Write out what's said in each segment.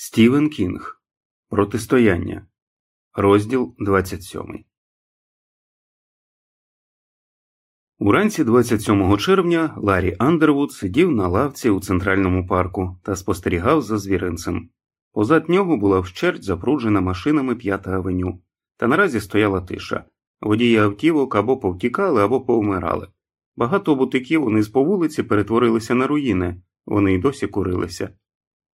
Стівен Кінг Протистояння Розділ 27 Уранці 27 червня Ларі Андервуд сидів на лавці у центральному парку та спостерігав за звіринцем. Позад нього була вщерть запруджена машинами П'ята авеню, та наразі стояла тиша. Водії автівок або повтікали, або повмирали. Багато бутиків униз по вулиці перетворилися на руїни, вони й досі курилися.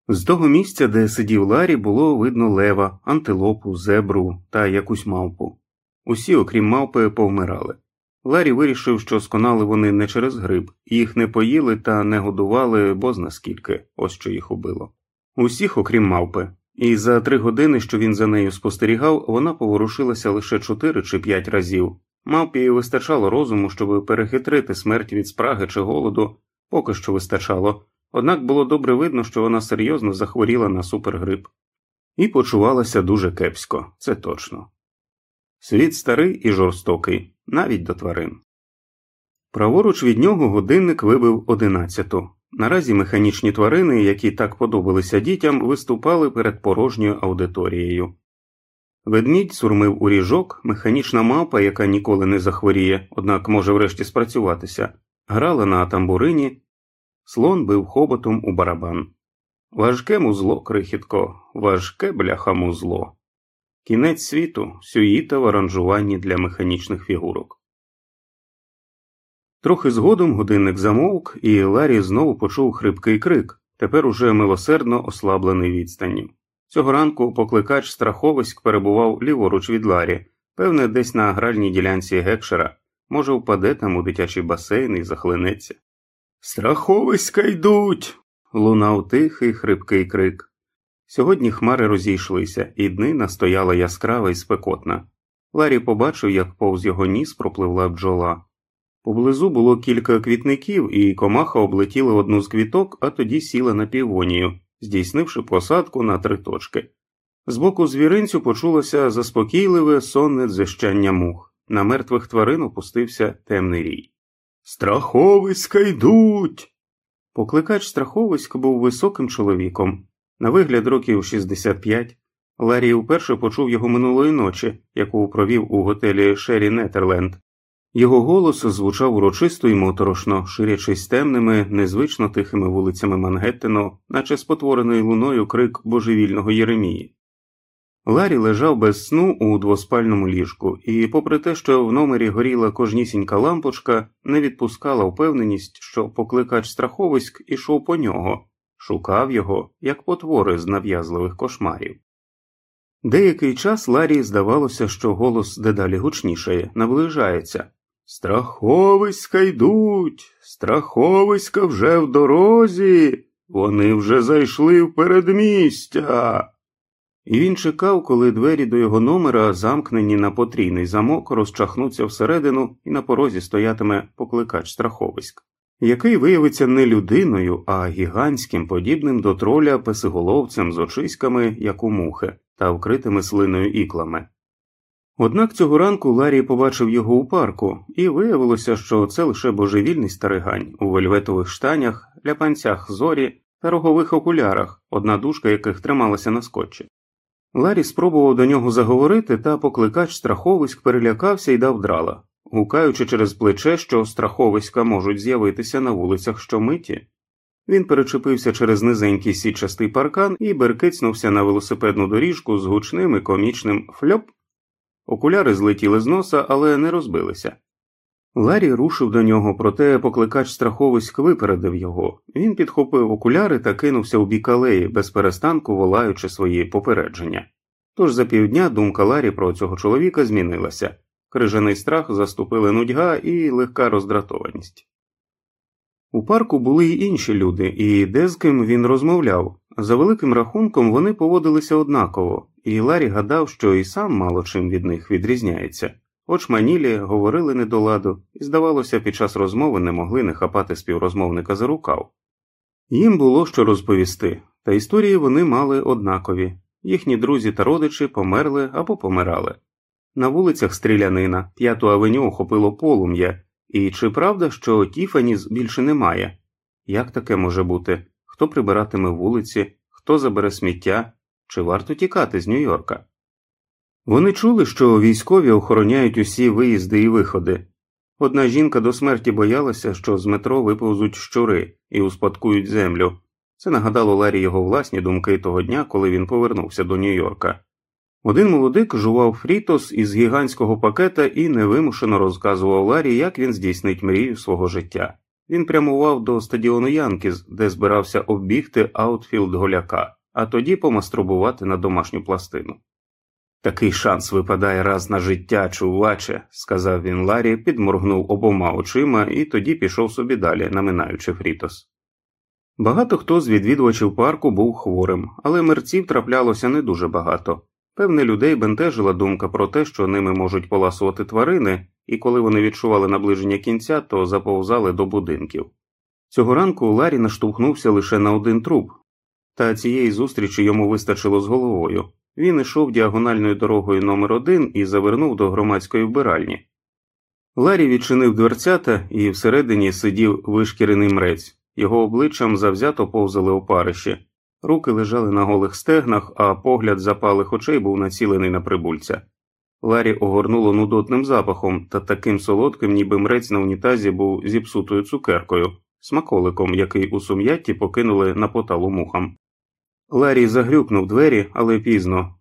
З того місця, де сидів Ларі, було видно лева, антилопу, зебру та якусь мавпу. Усі, окрім мавпи, повмирали. Ларі вирішив, що сконали вони не через гриб, їх не поїли та не годували бозна скільки, ось що їх убило. Усіх, окрім мавпи, і за три години, що він за нею спостерігав, вона поворушилася лише чотири чи п'ять разів. Мавпі вистачало розуму, щоб перехитрити смерть від спраги чи голоду, поки що вистачало. Однак було добре видно, що вона серйозно захворіла на супергрип і почувалася дуже кепсько, це точно. Світ старий і жорстокий, навіть до тварин. Праворуч від нього годинник вибив одинадцяту. Наразі механічні тварини, які так подобалися дітям, виступали перед порожньою аудиторією. Ведмідь сурмив у ріжок, механічна мавпа, яка ніколи не захворіє, однак може врешті спрацюватися, грала на тамбурині, Слон бив хоботом у барабан. Важке музло, крихітко, важке бляха музло. Кінець світу сюїта в аранжуванні для механічних фігурок. Трохи згодом годинник замовк, і Ларі знову почув хрипкий крик, тепер уже милосердно ослаблений відстанню. Цього ранку покликач страховиськ перебував ліворуч від Ларі, певне, десь на гральній ділянці Гекшера, може, впаде там у дитячий басейн і захлинеться. Страховиська йдуть. лунав тихий хрипкий крик. Сьогодні хмари розійшлися, і днина стояла яскрава і спекотна. Ларі побачив, як повз його ніс пропливла бджола. Поблизу було кілька квітників, і комаха облетіла одну з квіток, а тоді сіла на півонію, здійснивши посадку на три точки. Збоку звіринцю почулося заспокійливе сонне дзищання мух. На мертвих тварин опустився темний рій. Страховиська йдуть. Покликач страховиськ був високим чоловіком, на вигляд років 65. Ларі вперше почув його минулої ночі, яку провів у готелі Шері Нетерленд. Його голос звучав урочисто і моторошно, ширячись темними, незвично тихими вулицями Мангеттену, наче спотворений луною крик божевільного Єремії. Ларі лежав без сну у двоспальному ліжку, і, попри те, що в номері горіла кожнісінька лампочка, не відпускала впевненість, що покликач страховиськ ішов по нього, шукав його, як потвори з нав'язливих кошмарів. Деякий час Ларі здавалося, що голос дедалі гучнішає, наближається. Страховиська йдуть, страховиська вже в дорозі, вони вже зайшли в передмістя. І він чекав, коли двері до його номера, замкнені на потрійний замок, розчахнуться всередину і на порозі стоятиме покликач страховиськ, який виявиться не людиною, а гігантським, подібним до троля песиголовцем з очиськами, як у мухи, та вкритими слиною іклами. Однак цього ранку Ларі побачив його у парку, і виявилося, що це лише божевільний старигань у вельветових штанях, ляпанцях зорі та рогових окулярах, одна дужка яких трималася на скотчі. Ларі спробував до нього заговорити, та покликач страховиськ перелякався і дав драла, гукаючи через плече, що страховиська можуть з'явитися на вулицях щомиті. Він перечепився через низенький січастий паркан і беркицнувся на велосипедну доріжку з гучним і комічним фльоп. Окуляри злетіли з носа, але не розбилися. Ларі рушив до нього, проте покликач страховиськ випередив його. Він підхопив окуляри та кинувся у бік алеї, без перестанку волаючи свої попередження. Тож за півдня думка Ларі про цього чоловіка змінилася крижаний страх заступили нудьга і легка роздратованість. У парку були й інші люди, і де з ким він розмовляв. За великим рахунком вони поводилися однаково, і Ларі гадав, що і сам мало чим від них відрізняється. Очманілі говорили недоладу, і, здавалося, під час розмови не могли не хапати співрозмовника за рукав. Їм було що розповісти, та історії вони мали однакові їхні друзі та родичі померли або помирали. На вулицях стрілянина, п'яту авеню охопило полум'я, і чи правда, що Тіфаніс більше немає? Як таке може бути? Хто прибиратиме вулиці, хто забере сміття, чи варто тікати з Нью-Йорка. Вони чули, що військові охороняють усі виїзди і виходи. Одна жінка до смерті боялася, що з метро виповзуть щури і успадкують землю. Це нагадало Ларі його власні думки того дня, коли він повернувся до Нью-Йорка. Один молодик жував фрітос із гігантського пакета і невимушено розказував Ларі, як він здійснить мрію свого життя. Він прямував до стадіону Янкіз, де збирався оббігти аутфілд голяка, а тоді помастурбувати на домашню пластину. Такий шанс випадає раз на життя, чуваче, сказав він Ларі, підморгнув обома очима і тоді пішов собі далі, наминаючи фрітос. Багато хто з відвідувачів парку був хворим, але мерців траплялося не дуже багато. Певне, людей бентежила думка про те, що ними можуть поласувати тварини, і коли вони відчували наближення кінця, то заповзали до будинків. Цього ранку Ларі наштовхнувся лише на один труп, та цієї зустрічі йому вистачило з головою. Він ішов діагональною дорогою номер 1 і завернув до громадської вбиральні. Ларі відчинив дверцята і всередині сидів вишкірений мрець, його обличчям завзято повзали опариші, руки лежали на голих стегнах, а погляд запалих очей був націлений на прибульця. Ларі огорнуло нудотним запахом та таким солодким, ніби мрець на унітазі був зіпсутою цукеркою, смаколиком, який у сум'ятті покинули на поталу мухам. Ларі загрюкнув двері, але пізно.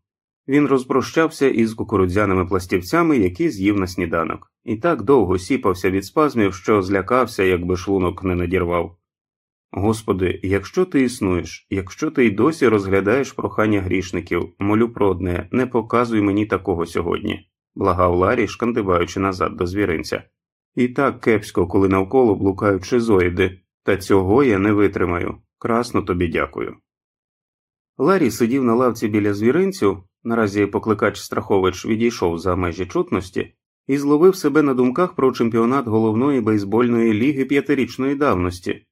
Він розпрощався із кукурудзяними пластівцями, які з'їв на сніданок, і так довго сіпався від спазмів, що злякався, якби шлунок не надірвав. Господи, якщо ти існуєш, якщо ти й досі розглядаєш прохання грішників, молю про одне, не показуй мені такого сьогодні, благав Ларі, шкандибаючи назад до звіринця. І так кепсько, коли навколо блукають шизоїди, та цього я не витримаю. Красно тобі дякую. Ларі сидів на лавці біля звіринцю, наразі покликач Страхович відійшов за межі чутності, і зловив себе на думках про чемпіонат головної бейсбольної ліги п'ятирічної давності.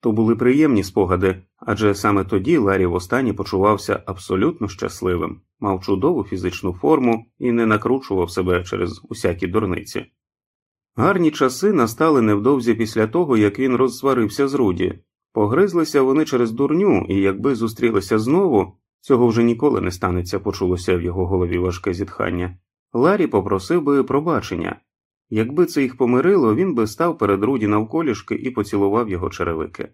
То були приємні спогади, адже саме тоді Ларі востаннє почувався абсолютно щасливим, мав чудову фізичну форму і не накручував себе через усякі дурниці. Гарні часи настали невдовзі після того, як він розсварився з Руді, Погризлися вони через дурню, і якби зустрілися знову, цього вже ніколи не станеться, почулося в його голові важке зітхання. Ларі попросив би пробачення. Якби це їх помирило, він би став перед Руді навколішки і поцілував його черевики.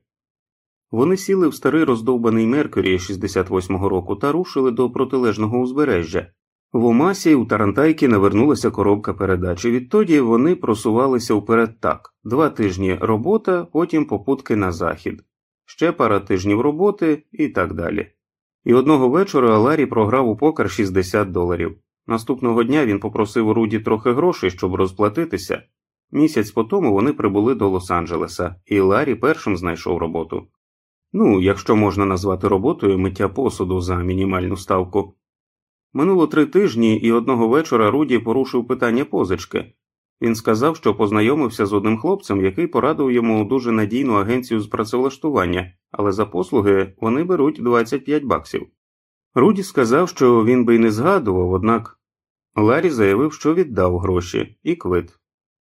Вони сіли в старий роздовбаний Меркурі 68-го року та рушили до протилежного узбережжя. В Омасі у Тарантайки навернулася коробка передачі. Відтоді вони просувалися вперед так: два тижні робота, потім попутки на захід ще пара тижнів роботи і так далі. І одного вечора Ларі програв у покер 60 доларів. Наступного дня він попросив Руді трохи грошей, щоб розплатитися. Місяць по тому вони прибули до Лос-Анджелеса, і Ларі першим знайшов роботу. Ну, якщо можна назвати роботою миття посуду за мінімальну ставку. Минуло три тижні, і одного вечора Руді порушив питання позички, він сказав, що познайомився з одним хлопцем, який порадив йому дуже надійну агенцію з працевлаштування, але за послуги вони беруть 25 баксів. Руді сказав, що він би й не згадував, однак Ларі заявив, що віддав гроші і квит.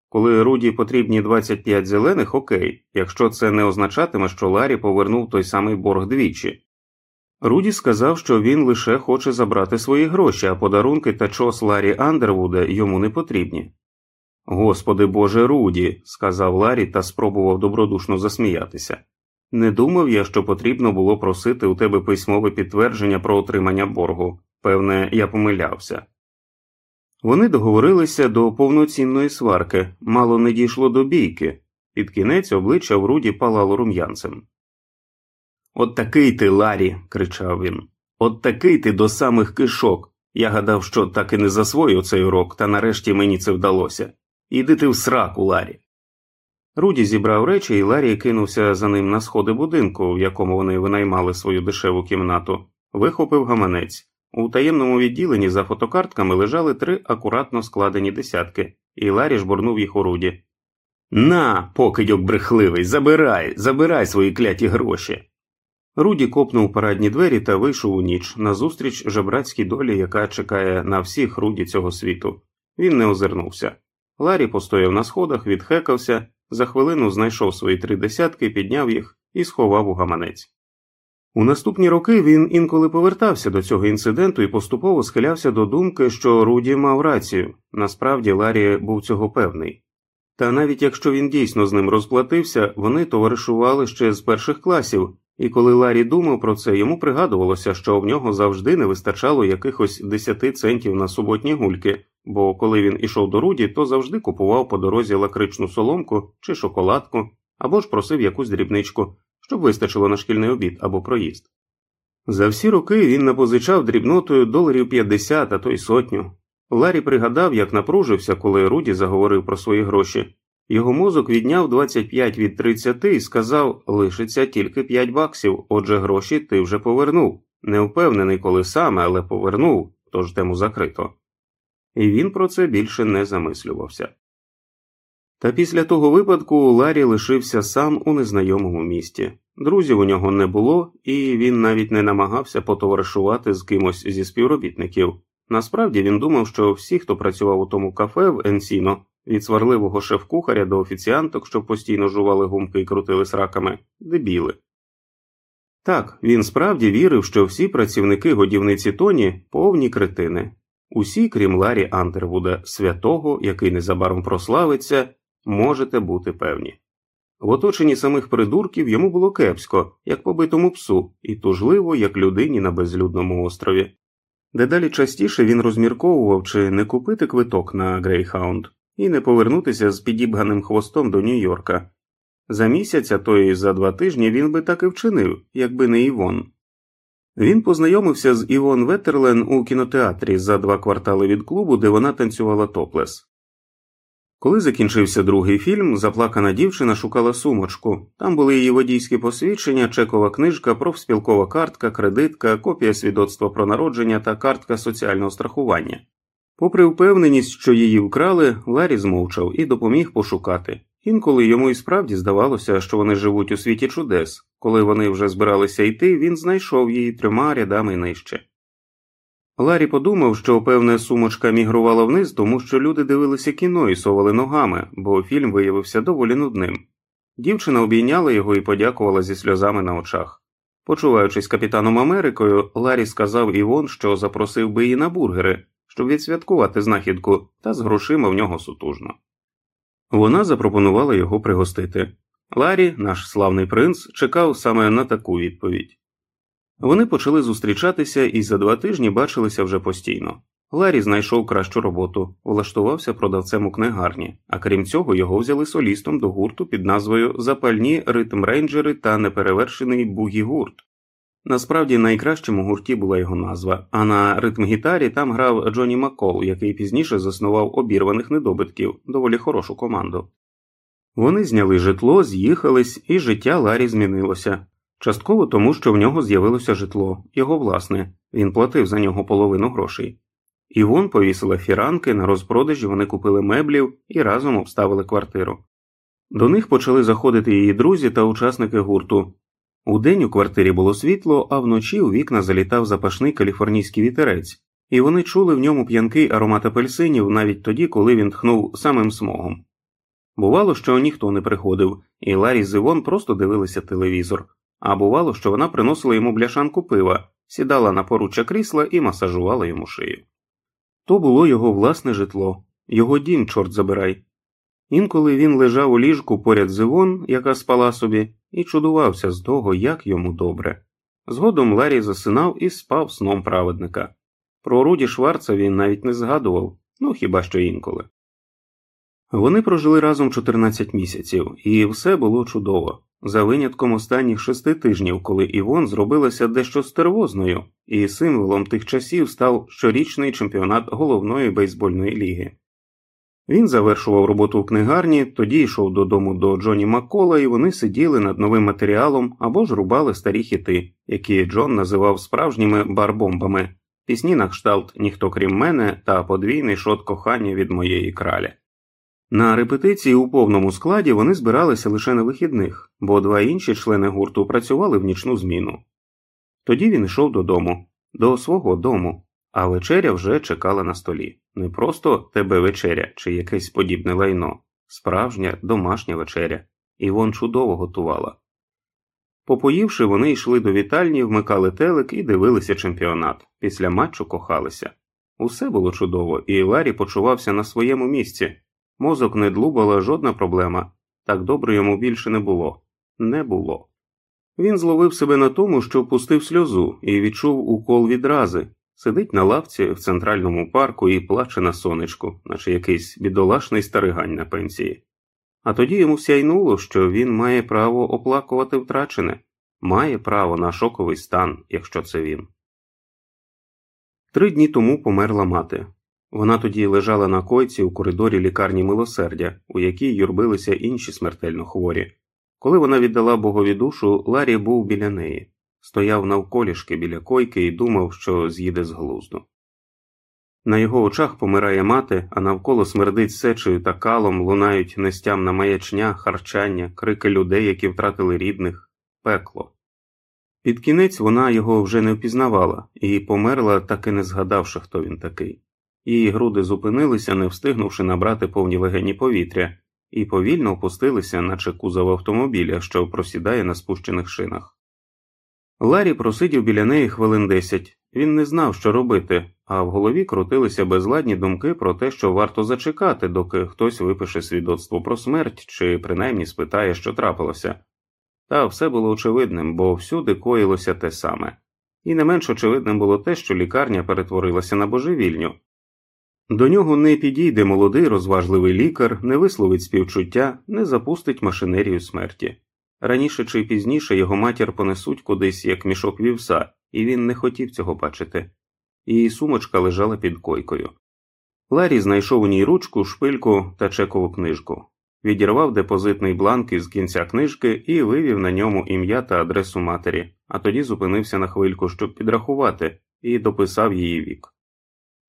Коли Руді потрібні 25 зелених, окей, якщо це не означатиме, що Ларі повернув той самий борг двічі. Руді сказав, що він лише хоче забрати свої гроші, а подарунки та чос Ларі Андервуда йому не потрібні. Господи Боже Руді, сказав Ларі та спробував добродушно засміятися. Не думав я, що потрібно було просити у тебе письмове підтвердження про отримання боргу. Певне, я помилявся. Вони договорилися до повноцінної сварки, мало не дійшло до бійки. Під кінець обличчя в Руді палало рум'янцем. От такий ти, Ларі, кричав він. От такий ти до самих кишок. Я гадав, що так і не засвоїв цей урок, та нарешті мені це вдалося. Іди ти в сраку, Ларі. Руді зібрав речі, і Ларі кинувся за ним на сходи будинку, в якому вони винаймали свою дешеву кімнату, вихопив гаманець. У таємному відділенні за фотокартками лежали три акуратно складені десятки, і Ларі жбурнув їх у Руді. На, покидьок брехливий, забирай, забирай свої кляті гроші. Руді копнув парадні двері та вийшов у ніч назустріч жебрацькій долі, яка чекає на всіх руді цього світу. Він не озирнувся. Ларі постояв на сходах, відхекався, за хвилину знайшов свої три десятки, підняв їх і сховав у гаманець. У наступні роки він інколи повертався до цього інциденту і поступово схилявся до думки, що Руді мав рацію насправді Ларі був цього певний. Та навіть якщо він дійсно з ним розплатився, вони товаришували ще з перших класів, і коли Ларі думав про це, йому пригадувалося, що в нього завжди не вистачало якихось 10 центів на суботні гульки, бо коли він ішов до Руді, то завжди купував по дорозі лакричну соломку чи шоколадку або ж просив якусь дрібничку, щоб вистачило на шкільний обід або проїзд. За всі роки він напозичав дрібнотою доларів 50, а то й сотню. Ларі пригадав, як напружився, коли Руді заговорив про свої гроші. Його мозок відняв 25 від 30 і сказав лишиться тільки 5 баксів, отже, гроші ти вже повернув. Не впевнений, коли саме, але повернув, тож тему закрито. І він про це більше не замислювався. Та після того випадку Ларі лишився сам у незнайомому місті. Друзів у нього не було, і він навіть не намагався потоваришувати з кимось зі співробітників. Насправді він думав, що всі, хто працював у тому кафе в Енсіно, від сварливого шеф-кухаря до офіціанток, що постійно жували гумки і крутили сраками, дебіли. Так, він справді вірив, що всі працівники годівниці Тоні повні кретини, усі, крім Ларі Андервуда, святого, який незабаром прославиться, можете бути певні. В оточенні самих придурків йому було кепсько, як побитому псу, і тужливо, як людині на безлюдному острові. Дедалі частіше він розмірковував, чи не купити квиток на Грейхаунд і не повернутися з підібганим хвостом до Нью-Йорка. За місяць, а то й за два тижні він би так і вчинив, якби не Івон. Він познайомився з Івон Ветерлен у кінотеатрі за два квартали від клубу, де вона танцювала топлес. Коли закінчився другий фільм, заплакана дівчина шукала сумочку. Там були її водійські посвідчення, чекова книжка, профспілкова картка, кредитка, копія свідоцтва про народження та картка соціального страхування. Попри впевненість, що її вкрали, Ларі змовчав і допоміг пошукати. Інколи йому і справді здавалося, що вони живуть у світі чудес. Коли вони вже збиралися йти, він знайшов її трьома рядами нижче. Ларі подумав, що певне сумочка мігрувала вниз, тому що люди дивилися кіно і совали ногами, бо фільм виявився доволі нудним. Дівчина обійняла його і подякувала зі сльозами на очах. Почуваючись капітаном Америкою, Ларі сказав Івон, що запросив би її на бургери, щоб відсвяткувати знахідку, та з грошима в нього сутужно. Вона запропонувала його пригостити. Ларі, наш славний принц, чекав саме на таку відповідь. Вони почали зустрічатися і за два тижні бачилися вже постійно. Ларі знайшов кращу роботу, влаштувався продавцем у книгарні, а крім цього, його взяли солістом до гурту під назвою Запальні ритм рейнджери та неперевершений бугі гурт. Насправді найкращим у гурті була його назва, а на ритм гітарі там грав Джоні Маккол, який пізніше заснував обірваних недобитків, доволі хорошу команду. Вони зняли житло, з'їхались, і життя Ларі змінилося. Частково тому, що в нього з'явилося житло, його власне, він платив за нього половину грошей. Івон повісила фіранки, на розпродажі вони купили меблів і разом обставили квартиру. До них почали заходити її друзі та учасники гурту. Удень у квартирі було світло, а вночі у вікна залітав запашний каліфорнійський вітерець, і вони чули в ньому п'янкий аромат апельсинів навіть тоді, коли він тхнув самим смогом. Бувало, що ніхто не приходив, і Ларі з Івон просто дивилися телевізор а бувало, що вона приносила йому бляшанку пива, сідала на поруччя крісла і масажувала йому шию. То було його власне житло, його дім, чорт забирай. Інколи він лежав у ліжку поряд з Івон, яка спала собі, і чудувався з того, як йому добре. Згодом Ларі засинав і спав сном праведника. Про Руді Шварца він навіть не згадував, ну хіба що інколи. Вони прожили разом 14 місяців, і все було чудово за винятком останніх шести тижнів, коли Івон зробилася дещо стервозною, і символом тих часів став щорічний чемпіонат головної бейсбольної ліги. Він завершував роботу в книгарні, тоді йшов додому до Джоні Маккола, і вони сиділи над новим матеріалом або ж рубали старі хіти, які Джон називав справжніми барбомбами, пісні на кшталт Ніхто крім мене та подвійний шот кохання від моєї краля. На репетиції у повному складі вони збиралися лише на вихідних, бо два інші члени гурту працювали в нічну зміну. Тоді він йшов додому, до свого дому, а вечеря вже чекала на столі. Не просто тебе вечеря чи якесь подібне лайно, справжня домашня вечеря, і вон чудово готувала. Попоївши, вони йшли до вітальні, вмикали телек і дивилися чемпіонат. Після матчу кохалися. Усе було чудово, і Ларі почувався на своєму місці. Мозок не длубала жодна проблема, так добре йому більше не було. Не було. Він зловив себе на тому, що пустив сльозу і відчув укол відрази, сидить на лавці в центральному парку і плаче на сонечку, наче якийсь бідолашний старигань на пенсії. А тоді йому сяйнуло, що він має право оплакувати втрачене, має право на шоковий стан, якщо це він. Три дні тому померла мати. Вона тоді лежала на койці у коридорі лікарні милосердя, у якій юрбилися інші смертельно хворі. Коли вона віддала богові душу, Ларі був біля неї, стояв навколішки біля койки і думав, що з'їде з глузду. На його очах помирає мати, а навколо смердить сечею та калом, лунають нестямна маячня, харчання, крики людей, які втратили рідних, пекло. Під кінець вона його вже не впізнавала і померла, так і не згадавши, хто він такий. Її груди зупинилися, не встигнувши набрати повні легені повітря, і повільно опустилися, наче кузов автомобіля, що просідає на спущених шинах. Ларі просидів біля неї хвилин десять. Він не знав, що робити, а в голові крутилися безладні думки про те, що варто зачекати, доки хтось випише свідоцтво про смерть чи принаймні спитає, що трапилося. Та все було очевидним, бо всюди коїлося те саме, і не менш очевидним було те, що лікарня перетворилася на божевільню. До нього не підійде молодий розважливий лікар, не висловить співчуття, не запустить машинерію смерті. Раніше чи пізніше його матір понесуть кудись як мішок вівса, і він не хотів цього бачити. Її сумочка лежала під койкою. Ларі знайшов у ній ручку, шпильку та чекову книжку, відірвав депозитний бланк із кінця книжки і вивів на ньому ім'я та адресу матері, а тоді зупинився на хвильку, щоб підрахувати, і дописав її вік.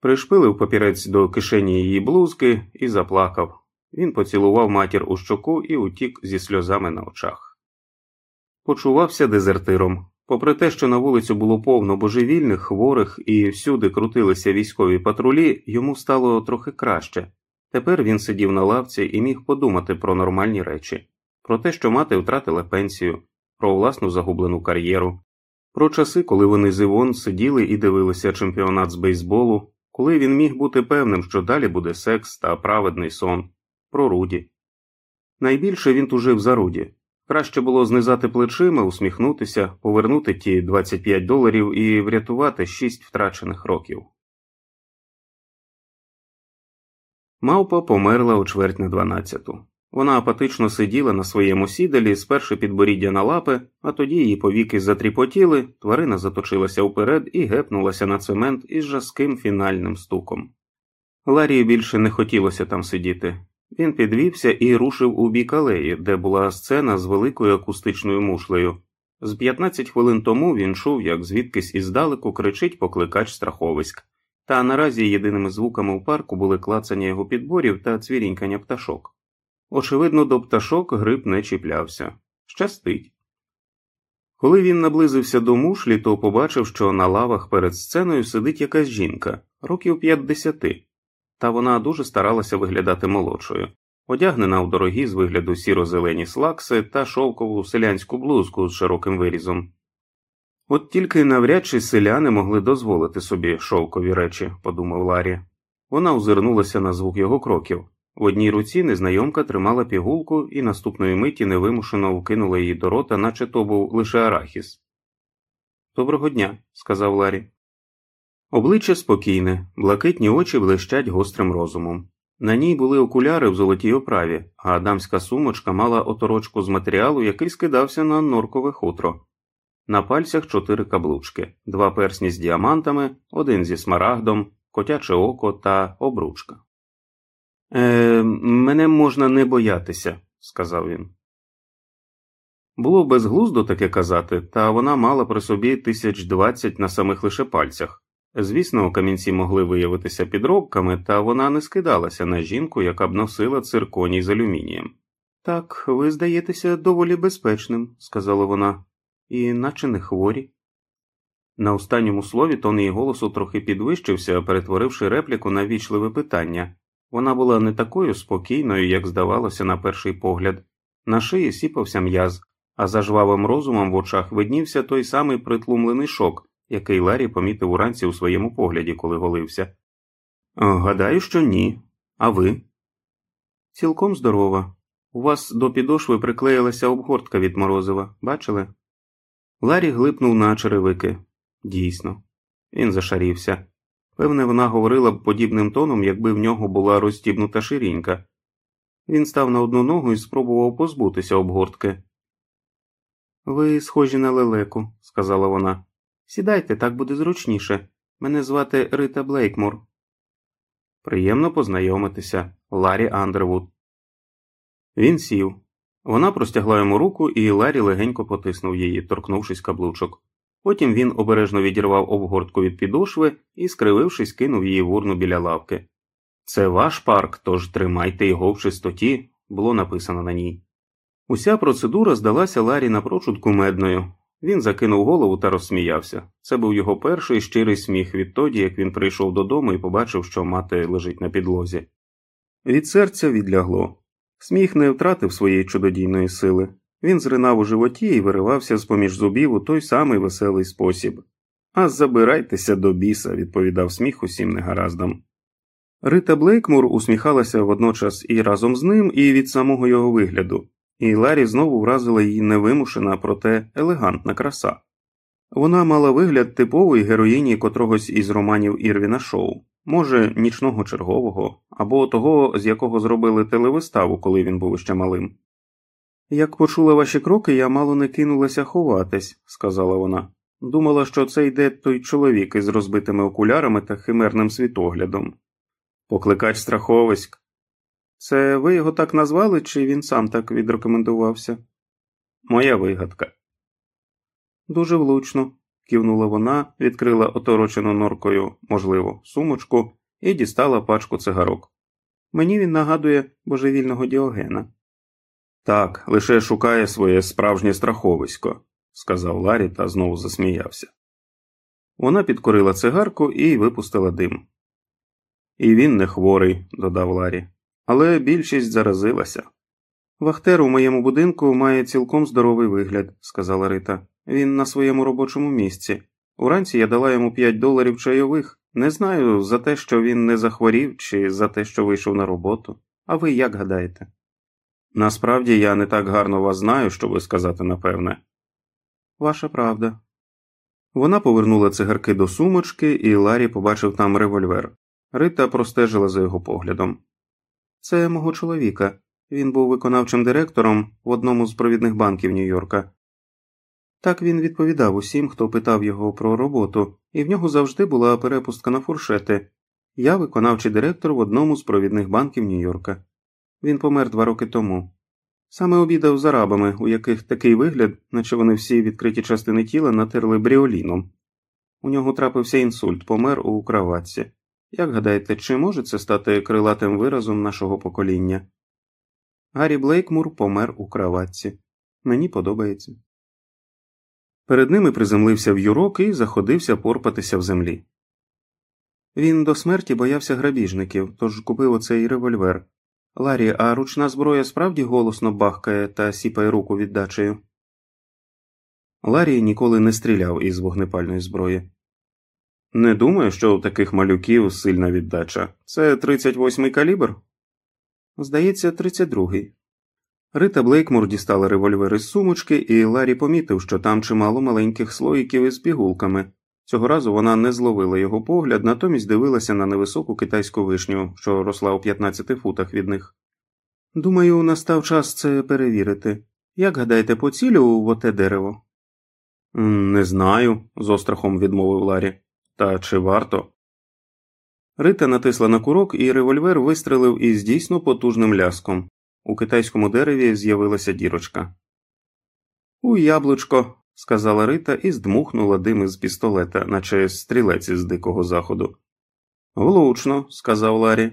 Пришпилив папірець до кишені її блузки і заплакав. Він поцілував матір у щоку і утік зі сльозами на очах. Почувався дезертиром. Попри те, що на вулицю було повно божевільних, хворих і всюди крутилися військові патрулі, йому стало трохи краще. Тепер він сидів на лавці і міг подумати про нормальні речі, про те, що мати втратила пенсію, про власну загублену кар'єру, про часи, коли вони з Івон сиділи і дивилися чемпіонат з бейсболу, коли він міг бути певним, що далі буде секс та праведний сон, про Руді. Найбільше він тужив за Руді. Краще було знизати плечима, усміхнутися, повернути ті 25 доларів і врятувати шість втрачених років. Мавпа померла у чверть на дванадцяту. Вона апатично сиділа на своєму сідалі, сперши підборіддя на лапи, а тоді її повіки затріпотіли, тварина заточилася вперед і гепнулася на цемент із жаским фінальним стуком. Ларії більше не хотілося там сидіти. Він підвівся і рушив у бік алеї, де була сцена з великою акустичною мушлею. З 15 хвилин тому він чув, як звідкись іздалеку кричить покликач страховиськ, та наразі єдиними звуками у парку були клацання його підборів та цвірінькання пташок. Очевидно, до пташок гриб не чіплявся. Щастить. Коли він наблизився до мушлі, то побачив, що на лавах перед сценою сидить якась жінка, років 50, та вона дуже старалася виглядати молодшою, одягнена в дорогі з вигляду сіро-зелені слакси та шовкову селянську блузку з широким вирізом. От тільки навряд чи селяни могли дозволити собі шовкові речі, подумав Ларі. Вона озирнулася на звук його кроків. В одній руці незнайомка тримала пігулку і наступної миті невимушено вкинула її до рота, наче то був лише арахіс. Доброго дня, сказав Ларі. Обличчя спокійне, блакитні очі блищать гострим розумом. На ній були окуляри в золотій оправі, а дамська сумочка мала оторочку з матеріалу, який скидався на норкове хутро. На пальцях чотири каблучки, два персні з діамантами, один зі смарагдом, котяче око та обручка. Е, Мене можна не боятися, сказав він. Було безглуздо таке казати, та вона мала при собі тисяч двадцять на самих лише пальцях. Звісно, камінці могли виявитися підробками, та вона не скидалася на жінку, яка б носила цирконій з алюмінієм. Так, ви здаєтеся доволі безпечним, сказала вона, і наче не хворі. На останньому слові тон її голосу трохи підвищився, перетворивши репліку на вічливе питання. Вона була не такою спокійною, як здавалося, на перший погляд. На шиї сіпався м'яз, а за жвавим розумом в очах виднівся той самий притлумлений шок, який Ларі помітив уранці у своєму погляді, коли голився. Гадаю, що ні. А ви? Цілком здорова. У вас до підошви приклеїлася обгортка від морозива, бачили? Ларі глипнув на черевики. Дійсно, він зашарівся. Певне, вона говорила б подібним тоном, якби в нього була розстібнута ширінька. Він став на одну ногу і спробував позбутися обгортки. Ви схожі на лелеку, сказала вона. Сідайте, так буде зручніше. Мене звати Рита Блейкмор. Приємно познайомитися, Ларі Андервуд. Він сів. Вона простягла йому руку, і Ларі легенько потиснув її, торкнувшись каблучок. Потім він обережно відірвав обгортку від підошви і, скривившись, кинув її в урну біля лавки. Це ваш парк, тож тримайте його в чистоті, було написано на ній. Уся процедура здалася Ларі напрочуд кумедною. Він закинув голову та розсміявся. Це був його перший щирий сміх відтоді, як він прийшов додому і побачив, що мати лежить на підлозі. Від серця відлягло. Сміх не втратив своєї чудодійної сили. Він зринав у животі і виривався з поміж зубів у той самий веселий спосіб. А забирайтеся до біса, відповідав сміх усім негараздам. Рита Блейкмур усміхалася водночас і разом з ним, і від самого його вигляду, і Ларі знову вразила її невимушена, проте елегантна краса. Вона мала вигляд типової героїні котрогось із романів Ірвіна Шоу, може, нічного чергового, або того, з якого зробили телевиставу, коли він був ще малим. Як почула ваші кроки, я мало не кинулася ховатись, сказала вона. Думала, що це йде той чоловік із розбитими окулярами та химерним світоглядом. Покликач страховиськ. Це ви його так назвали, чи він сам так відрекомендувався? Моя вигадка. Дуже влучно, кивнула вона, відкрила оторочену норкою, можливо, сумочку і дістала пачку цигарок. Мені він нагадує божевільного діогена. Так, лише шукає своє справжнє страховисько, сказав Ларі та знову засміявся. Вона підкорила цигарку і випустила дим. І він не хворий, додав Ларі, але більшість заразилася. Вахтер у моєму будинку має цілком здоровий вигляд, сказала Рита. Він на своєму робочому місці. Уранці я дала йому 5 доларів чайових. Не знаю за те, що він не захворів, чи за те, що вийшов на роботу. А ви як гадаєте? Насправді я не так гарно вас знаю, щоби сказати напевне. Ваша правда. Вона повернула цигарки до сумочки, і Ларі побачив там револьвер. Рита простежила за його поглядом. Це мого чоловіка. Він був виконавчим директором в одному з провідних банків Нью-Йорка. Так він відповідав усім, хто питав його про роботу, і в нього завжди була перепустка на фуршети. Я виконавчий директор в одному з провідних банків Нью-Йорка. Він помер два роки тому. Саме обідав з арабами, у яких такий вигляд, наче вони всі відкриті частини тіла натерли бріоліном. У нього трапився інсульт, помер у краватці. Як гадаєте, чи може це стати крилатим виразом нашого покоління? Гаррі Блейкмур помер у краватці. Мені подобається. Перед ними приземлився в'юрок і заходився порпатися в землі. Він до смерті боявся грабіжників, тож купив оцей револьвер. Ларі, а ручна зброя справді голосно бахкає та сіпає руку віддачею. Ларі ніколи не стріляв із вогнепальної зброї. Не думаю, що у таких малюків сильна віддача. Це 38-й калібр? Здається, 32-й. Рита Блейкмур дістала револьвер із сумочки, і Ларі помітив, що там чимало маленьких слоїків із пігулками. Цього разу вона не зловила його погляд, натомість дивилася на невисоку китайську вишню, що росла у 15 футах від них. Думаю, настав час це перевірити. Як гадаєте, поцілю в оте дерево? Не знаю, з острахом відмовив Ларі. Та чи варто? Рита натисла на курок, і револьвер вистрелив із дійсно потужним ляском. У китайському дереві з'явилася дірочка. У яблучко, сказала Рита і здмухнула дим із пістолета, наче стрілець із дикого заходу. Влучно, сказав Ларі.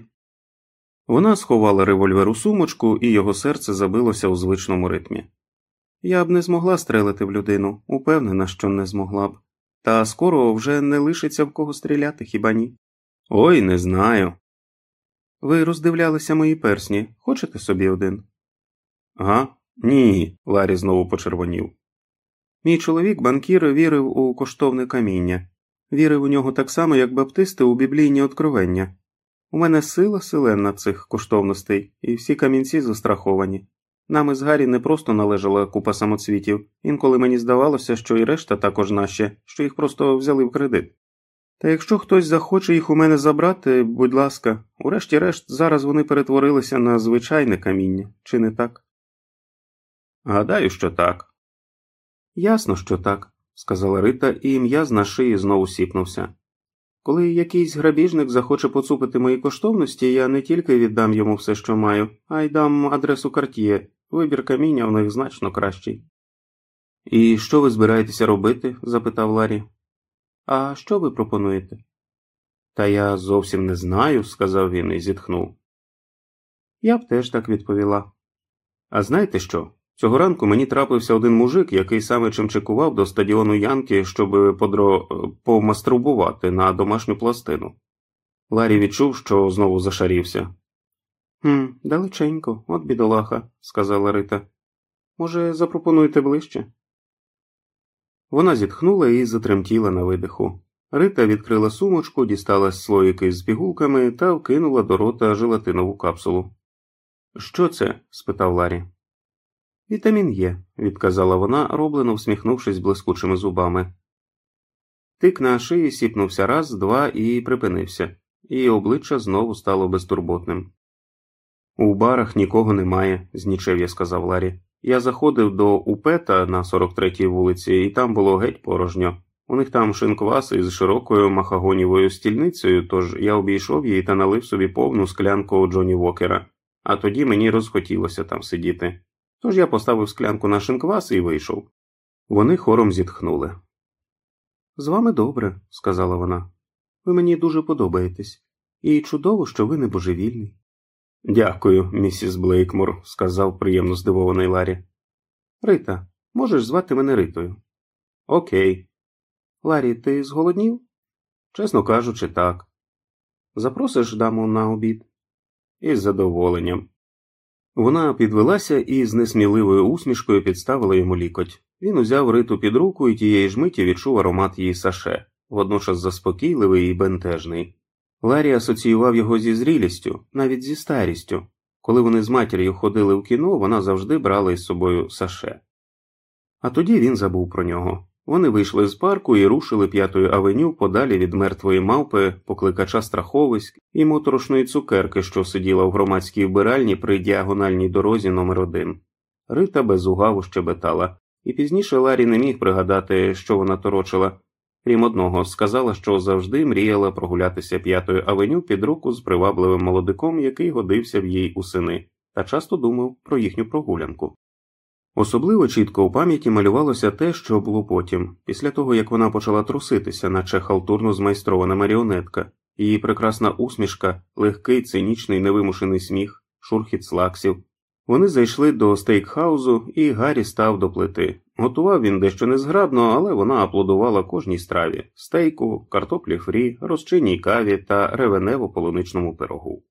Вона сховала револьвер у сумочку, і його серце забилося у звичному ритмі. Я б не змогла стрелити в людину, упевнена, що не змогла б. Та скоро вже не лишиться в кого стріляти, хіба ні? Ой, не знаю. Ви роздивлялися мої персні. Хочете собі один? Га, Ні, Ларі знову почервонів. Мій чоловік, банкір, вірив у коштовне каміння, вірив у нього так само, як баптисти у біблійні откровення. У мене сила селенна цих коштовностей, і всі камінці застраховані. Нам із Гаррі не просто належала купа самоцвітів, інколи мені здавалося, що і решта також наші, що їх просто взяли в кредит. Та якщо хтось захоче їх у мене забрати, будь ласка, урешті-решт, зараз вони перетворилися на звичайне каміння, чи не так? Гадаю, що так. Ясно, що так, сказала Рита, і ім'я з на шиї знову сіпнувся. Коли якийсь грабіжник захоче поцупити мої коштовності, я не тільки віддам йому все, що маю, а й дам адресу карт'є. Вибір каміння в них значно кращий. І що ви збираєтеся робити? запитав Ларі. А що ви пропонуєте? Та я зовсім не знаю, сказав він і зітхнув. Я б теж так відповіла. А знаєте що? Цього ранку мені трапився один мужик, який саме чимчикував до стадіону Янки, щоб подро... помаструбувати на домашню пластину. Ларі відчув, що знову зашарівся. «Хм, Далеченько, от бідолаха, сказала Рита. Може, запропонуєте ближче? Вона зітхнула і затремтіла на видиху. Рита відкрила сумочку, дістала слоїки з пігулками та вкинула до рота желатинову капсулу. Що це? спитав Ларі. Вітамін Є, відказала вона, роблено всміхнувшись блискучими зубами. Тик на шиї сіпнувся раз, два і припинився, і обличчя знову стало безтурботним. У барах нікого немає, знічев сказав Ларі. Я заходив до Упета на 43-й вулиці, і там було геть порожньо. У них там шинквас із широкою махагонівою стільницею, тож я обійшов її та налив собі повну склянку Джоні Вокера, а тоді мені розхотілося там сидіти. Тож я поставив склянку на шинквас і вийшов. Вони хором зітхнули. З вами добре, сказала вона. Ви мені дуже подобаєтесь, і чудово, що ви не божевільний. Дякую, місіс Блейкмор, сказав приємно здивований Ларі. Рита, можеш звати мене Ритою? Окей. Ларі, ти зголоднів? Чесно кажучи, так. Запросиш даму на обід? Із задоволенням. Вона підвелася і з несміливою усмішкою підставила йому лікоть. Він узяв риту під руку і тієї ж миті відчув аромат її саше, водночас заспокійливий і бентежний. Ларі асоціював його зі зрілістю, навіть зі старістю. Коли вони з матір'ю ходили в кіно, вона завжди брала із собою саше. А тоді він забув про нього. Вони вийшли з парку і рушили п'ятою авеню подалі від мертвої мавпи, покликача страховиськ і моторошної цукерки, що сиділа в громадській вбиральні при діагональній дорозі номер 1 Рита безугаву щебетала, і пізніше Ларі не міг пригадати, що вона торочила. Крім одного, сказала, що завжди мріяла прогулятися п'ятою авеню під руку з привабливим молодиком, який годився в їй у сини, та часто думав про їхню прогулянку. Особливо чітко у пам'яті малювалося те, що було потім, після того як вона почала труситися, наче халтурно змайстрована маріонетка, її прекрасна усмішка, легкий, цинічний, невимушений сміх, шурхіт слаксів. Вони зайшли до стейкхаузу, і Гаррі став до плити. Готував він дещо незграбно, але вона аплодувала кожній страві стейку, картоплі фрі, розчинній каві та ревенево полуничному пирогу.